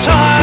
time.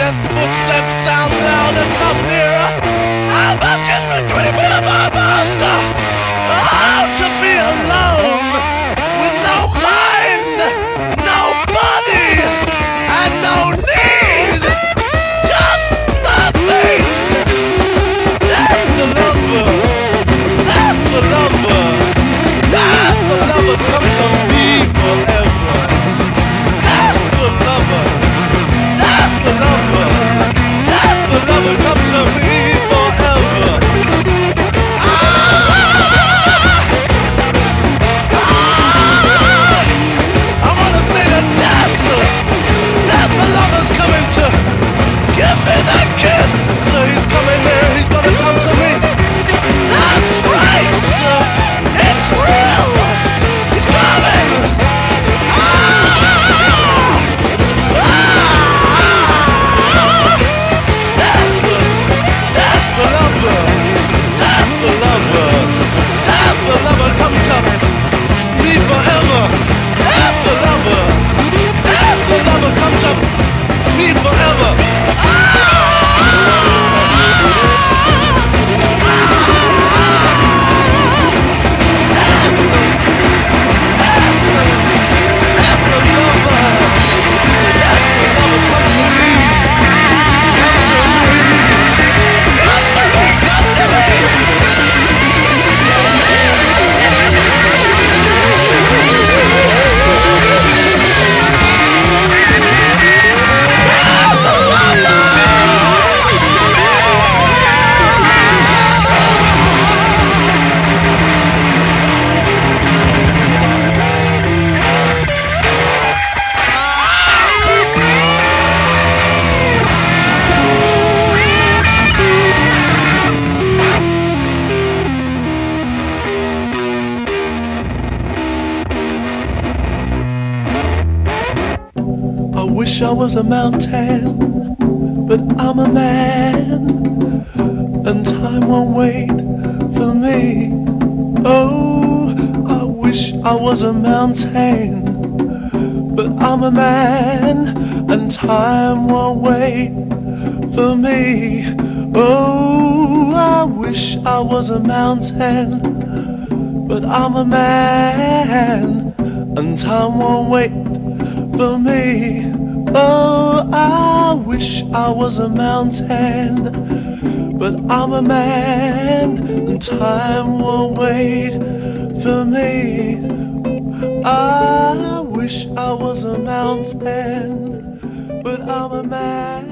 I footsteps sound loud and come nearer. I'm just between me and my master. Was a mountain, but I'm a man, and time won't wait for me. Oh, I wish I was a mountain, but I'm a man, and time won't wait for me. Oh, I wish I was a mountain, but I'm a man, and time won't wait for me. Oh, I wish I was a mountain, but I'm a man, and time won't wait for me. I wish I was a mountain, but I'm a man,